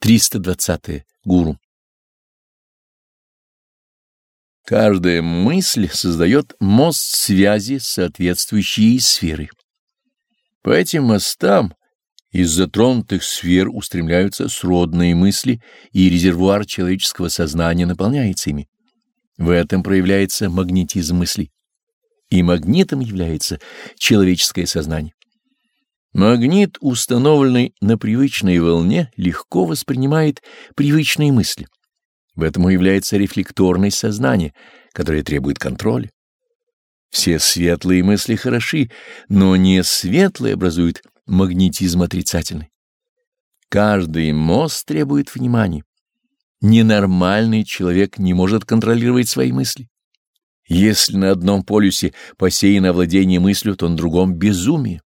320. -е. Гуру. Каждая мысль создает мост связи с соответствующей сферой. По этим мостам из затронутых сфер устремляются сродные мысли, и резервуар человеческого сознания наполняется ими. В этом проявляется магнетизм мыслей, и магнитом является человеческое сознание. Магнит, установленный на привычной волне, легко воспринимает привычные мысли. В этом является рефлекторное сознание, которое требует контроля. Все светлые мысли хороши, но не светлые образуют магнетизм отрицательный. Каждый мост требует внимания. Ненормальный человек не может контролировать свои мысли. Если на одном полюсе посеяно владение мыслью, то на другом — безумие.